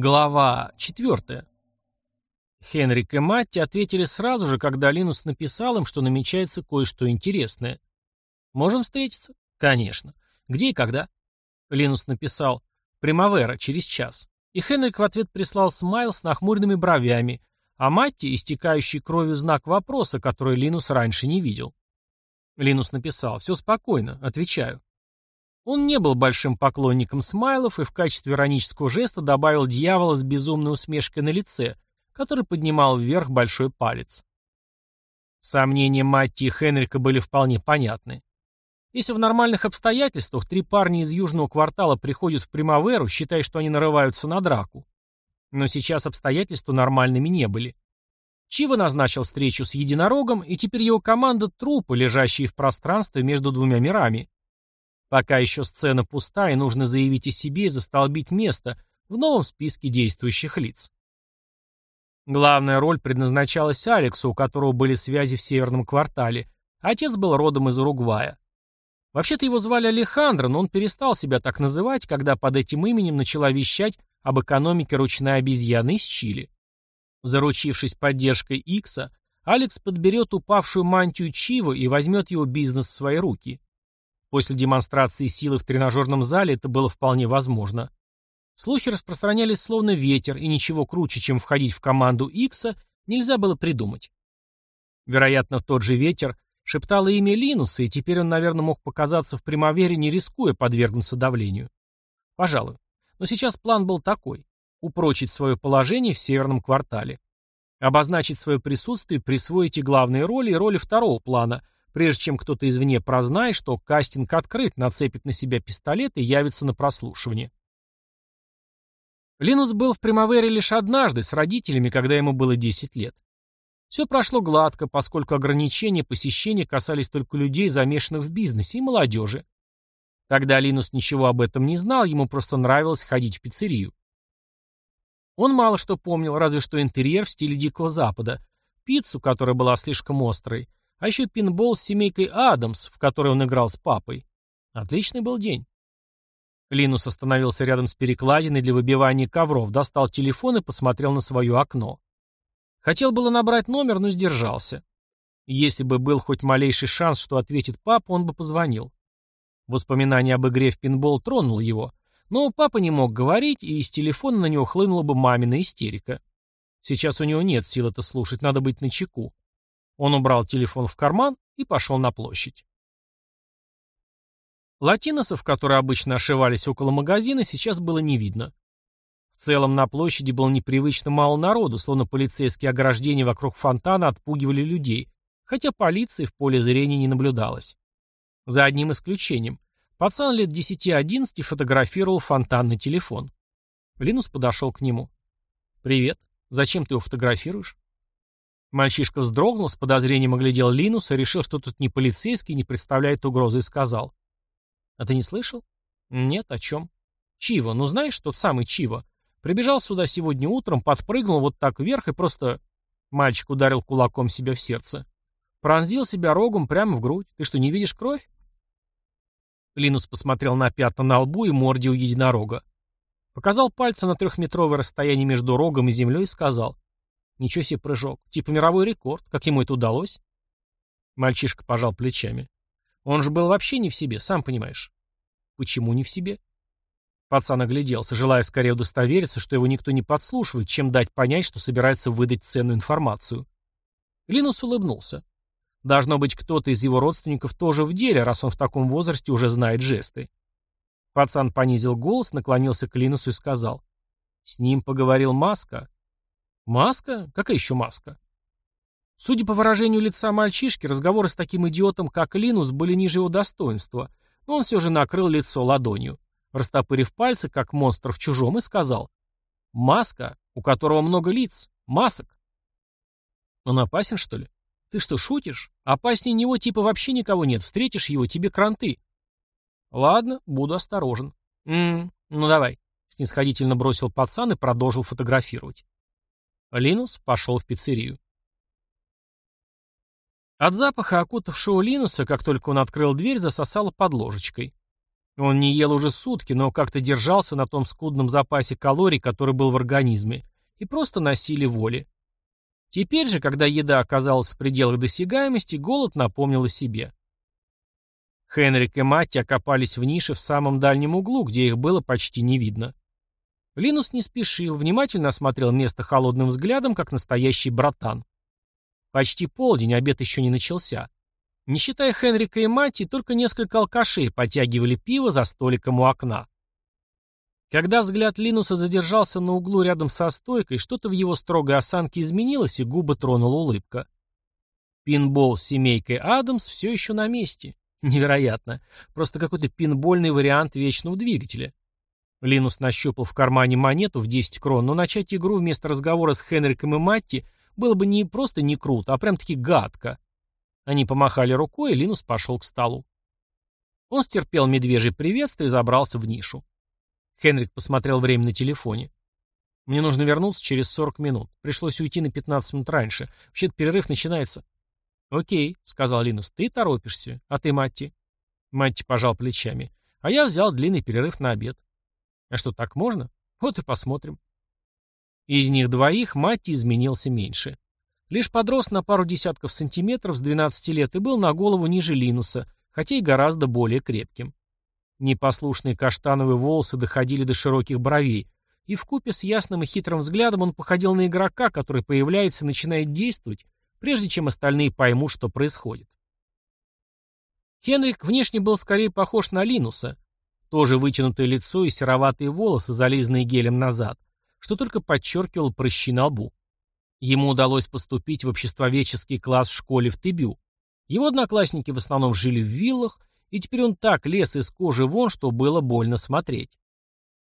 Глава 4. Хенрик и Матти ответили сразу же, когда Линус написал им, что намечается кое-что интересное. «Можем встретиться?» «Конечно. Где и когда?» Линус написал «Примавера, через час». И Хенрик в ответ прислал смайл с нахмуренными бровями, а Матти — истекающий кровью знак вопроса, который Линус раньше не видел. Линус написал «Все спокойно, отвечаю». Он не был большим поклонником смайлов и в качестве иронического жеста добавил дьявола с безумной усмешкой на лице, который поднимал вверх большой палец. Сомнения Матти и Хенрика были вполне понятны. Если в нормальных обстоятельствах три парня из южного квартала приходят в Примаверу, считая, что они нарываются на драку. Но сейчас обстоятельства нормальными не были. Чива назначил встречу с единорогом, и теперь его команда — трупы, лежащие в пространстве между двумя мирами. Пока еще сцена пуста, и нужно заявить о себе и застолбить место в новом списке действующих лиц. Главная роль предназначалась Алексу, у которого были связи в северном квартале. Отец был родом из Уругвая. Вообще-то его звали Алехандро, но он перестал себя так называть, когда под этим именем начала вещать об экономике ручной обезьяны из Чили. Заручившись поддержкой Икса, Алекс подберет упавшую мантию Чива и возьмет его бизнес в свои руки. После демонстрации силы в тренажерном зале это было вполне возможно. Слухи распространялись словно ветер, и ничего круче, чем входить в команду Икса, нельзя было придумать. Вероятно, в тот же ветер шептало имя Линуса, и теперь он, наверное, мог показаться в примавере, не рискуя подвергнуться давлению. Пожалуй. Но сейчас план был такой – упрочить свое положение в северном квартале. Обозначить свое присутствие, присвоить и главные роли, и роли второго плана – прежде чем кто-то извне прознает, что кастинг открыт, нацепит на себя пистолет и явится на прослушивание. Линус был в Примавере лишь однажды с родителями, когда ему было 10 лет. Все прошло гладко, поскольку ограничения посещения касались только людей, замешанных в бизнесе, и молодежи. Тогда Линус ничего об этом не знал, ему просто нравилось ходить в пиццерию. Он мало что помнил, разве что интерьер в стиле Дикого Запада, пиццу, которая была слишком острой, а еще пинбол с семейкой Адамс, в которой он играл с папой. Отличный был день. Линус остановился рядом с перекладиной для выбивания ковров, достал телефон и посмотрел на свое окно. Хотел было набрать номер, но сдержался. Если бы был хоть малейший шанс, что ответит папа, он бы позвонил. Воспоминание об игре в пинбол тронуло его, но папа не мог говорить, и из телефона на него хлынула бы мамина истерика. Сейчас у него нет сил это слушать, надо быть начеку. Он убрал телефон в карман и пошел на площадь. Латиносов, которые обычно ошивались около магазина, сейчас было не видно. В целом на площади было непривычно мало народу, словно полицейские ограждения вокруг фонтана отпугивали людей, хотя полиции в поле зрения не наблюдалось. За одним исключением. Пацан лет 10-11 фотографировал фонтанный телефон. Линус подошел к нему. «Привет. Зачем ты его фотографируешь?» Мальчишка вздрогнул, с подозрением оглядел Линуса, решил, что тут не полицейский, не представляет угрозы, и сказал. «А ты не слышал?» «Нет, о чем?» «Чиво, ну знаешь, тот самый Чиво. Прибежал сюда сегодня утром, подпрыгнул вот так вверх и просто...» Мальчик ударил кулаком себя в сердце. Пронзил себя рогом прямо в грудь. Ты что, не видишь кровь? Линус посмотрел на пятна на лбу и морде у единорога. Показал пальцем на трехметровое расстояние между рогом и землей и сказал. Ничего себе прыжок. Типа мировой рекорд. Как ему это удалось? Мальчишка пожал плечами. Он же был вообще не в себе, сам понимаешь. Почему не в себе? Пацан огляделся, желая скорее удостовериться, что его никто не подслушивает, чем дать понять, что собирается выдать ценную информацию. Линус улыбнулся. Должно быть, кто-то из его родственников тоже в деле, раз он в таком возрасте уже знает жесты. Пацан понизил голос, наклонился к Линусу и сказал. «С ним поговорил Маска. Маска? Какая еще маска? Судя по выражению лица мальчишки, разговоры с таким идиотом, как Линус, были ниже его достоинства, но он все же накрыл лицо ладонью, растопырив пальцы, как монстр в чужом, и сказал «Маска, у которого много лиц, масок». Он опасен, что ли? Ты что, шутишь? Опаснее него типа вообще никого нет, встретишь его, тебе кранты. Ладно, буду осторожен. Ммм, ну давай. Снисходительно бросил пацан и продолжил фотографировать. Линус пошел в пиццерию. От запаха, окутавшего Линуса, как только он открыл дверь, засосало под ложечкой. Он не ел уже сутки, но как-то держался на том скудном запасе калорий, который был в организме, и просто на силе воли. Теперь же, когда еда оказалась в пределах досягаемости, голод напомнил о себе. Хенрик и Матти окопались в нише в самом дальнем углу, где их было почти не видно. Линус не спешил, внимательно осмотрел место холодным взглядом, как настоящий братан. Почти полдень, обед еще не начался. Не считая Хенрика и Матти, только несколько алкашей потягивали пиво за столиком у окна. Когда взгляд Линуса задержался на углу рядом со стойкой, что-то в его строгой осанке изменилось, и губы тронула улыбка. Пинбол с семейкой Адамс все еще на месте. Невероятно. Просто какой-то пинбольный вариант вечного двигателя. Линус нащупал в кармане монету в 10 крон, но начать игру вместо разговора с Хенриком и Матти было бы не просто не круто, а прям-таки гадко. Они помахали рукой, и Линус пошел к столу. Он стерпел медвежий приветствие и забрался в нишу. Хенрик посмотрел время на телефоне. «Мне нужно вернуться через 40 минут. Пришлось уйти на 15 минут раньше. Вообще-то перерыв начинается». «Окей», — сказал Линус, — «ты торопишься. А ты, Матти?» Матти пожал плечами. «А я взял длинный перерыв на обед». «А что, так можно? Вот и посмотрим». Из них двоих Матти изменился меньше. Лишь подрос на пару десятков сантиметров с 12 лет и был на голову ниже Линуса, хотя и гораздо более крепким. Непослушные каштановые волосы доходили до широких бровей, и вкупе с ясным и хитрым взглядом он походил на игрока, который появляется и начинает действовать, прежде чем остальные поймут, что происходит. Хенрик внешне был скорее похож на Линуса. Тоже вытянутое лицо и сероватые волосы, зализанные гелем назад, что только подчеркивал прыщи на лбу. Ему удалось поступить в обществоведческий класс в школе в Тебю. Его одноклассники в основном жили в виллах, и теперь он так лез из кожи вон, что было больно смотреть.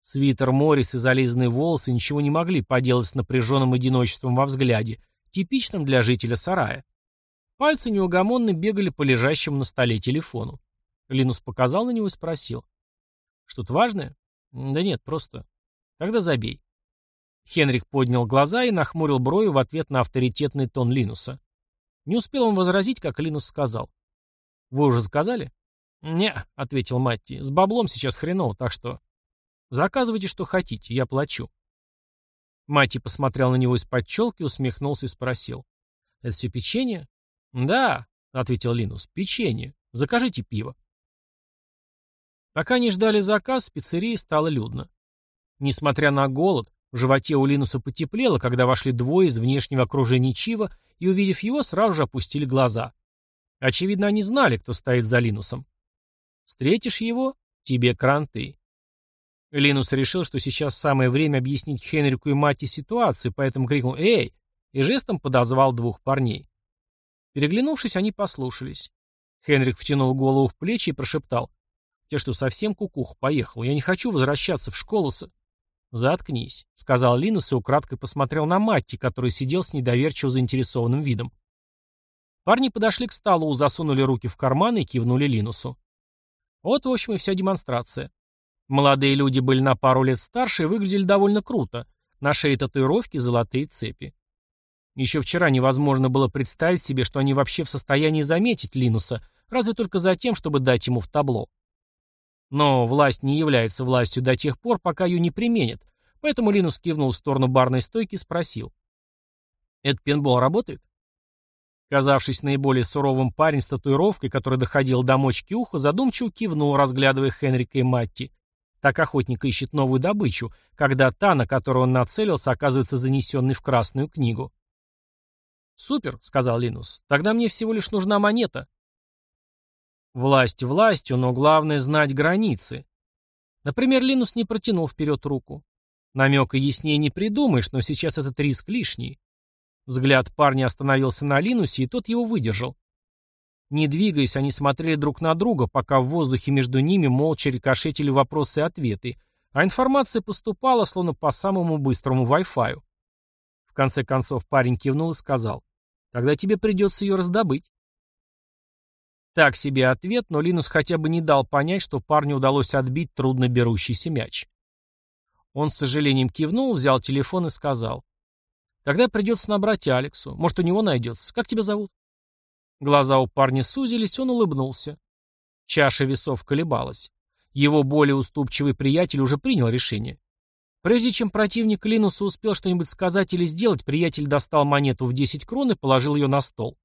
Свитер Моррис и зализанные волосы ничего не могли поделать с напряженным одиночеством во взгляде, типичным для жителя сарая. Пальцы неугомонно бегали по лежащему на столе телефону. Линус показал на него и спросил. «Что-то важное?» «Да нет, просто...» «Тогда забей». Хенрик поднял глаза и нахмурил брови в ответ на авторитетный тон Линуса. Не успел он возразить, как Линус сказал. «Вы уже заказали?» «Не», — ответил Матти, — «с баблом сейчас хреново, так что...» «Заказывайте, что хотите, я плачу». Матти посмотрел на него из-под челки, усмехнулся и спросил. «Это все печенье?» «Да», — ответил Линус, — «печенье. Закажите пиво». Пока не ждали заказ, в пиццерии стало людно. Несмотря на голод, в животе у Линуса потеплело, когда вошли двое из внешнего окружения Чива и, увидев его, сразу же опустили глаза. Очевидно, они знали, кто стоит за Линусом. Встретишь его — тебе кранты. Линус решил, что сейчас самое время объяснить Хенрику и Мати ситуацию, поэтому крикнул «Эй!» и жестом подозвал двух парней. Переглянувшись, они послушались. Хенрик втянул голову в плечи и прошептал. «Те что, совсем кукух поехал? Я не хочу возвращаться в школу с...» «Заткнись», — сказал Линус и украдкой посмотрел на Матти, который сидел с недоверчиво заинтересованным видом. Парни подошли к столу, засунули руки в карманы и кивнули Линусу. Вот, в общем, и вся демонстрация. Молодые люди были на пару лет старше и выглядели довольно круто. На шее татуировки, золотые цепи. Еще вчера невозможно было представить себе, что они вообще в состоянии заметить Линуса, разве только за тем, чтобы дать ему в табло. Но власть не является властью до тех пор, пока ее не применят, поэтому Линус кивнул в сторону барной стойки и спросил. «Этот пинбол работает?» Казавшись наиболее суровым парень с татуировкой, который доходил до мочки уха, задумчиво кивнул, разглядывая Хенрика и Матти. Так охотник ищет новую добычу, когда та, на которую он нацелился, оказывается занесенной в Красную книгу. «Супер», — сказал Линус, — «тогда мне всего лишь нужна монета». Власть властью, но главное знать границы. Например, Линус не протянул вперед руку. Намека яснее не придумаешь, но сейчас этот риск лишний. Взгляд парня остановился на Линусе, и тот его выдержал. Не двигаясь, они смотрели друг на друга, пока в воздухе между ними молча рикошетили вопросы и ответы, а информация поступала, словно по самому быстрому Wi-Fi. В конце концов парень кивнул и сказал, «Тогда тебе придется ее раздобыть». Так себе ответ, но Линус хотя бы не дал понять, что парню удалось отбить трудно берущийся мяч. Он с сожалением кивнул, взял телефон и сказал. «Тогда придется набрать Алексу. Может, у него найдется. Как тебя зовут?» Глаза у парня сузились, он улыбнулся. Чаша весов колебалась. Его более уступчивый приятель уже принял решение. Прежде чем противник Линуса успел что-нибудь сказать или сделать, приятель достал монету в 10 крон и положил ее на стол.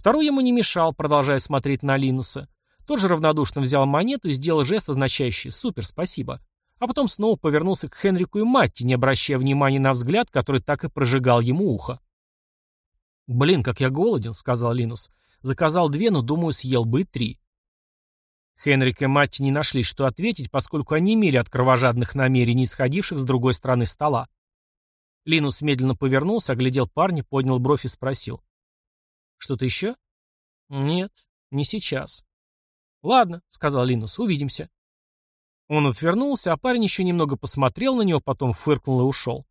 Второй ему не мешал, продолжая смотреть на Линуса. Тот же равнодушно взял монету и сделал жест, означающий «супер, спасибо», а потом снова повернулся к Хенрику и Матти, не обращая внимания на взгляд, который так и прожигал ему ухо. «Блин, как я голоден», — сказал Линус. «Заказал две, но, думаю, съел бы и три». Хенрик и Матти не нашли, что ответить, поскольку они имели от кровожадных намерений, исходивших с другой стороны стола. Линус медленно повернулся, оглядел парня, поднял бровь и спросил. «Что-то еще?» «Нет, не сейчас». «Ладно», — сказал Линус, — «увидимся». Он отвернулся, а парень еще немного посмотрел на него, потом фыркнул и ушел.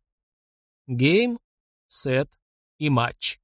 Гейм, сет и матч.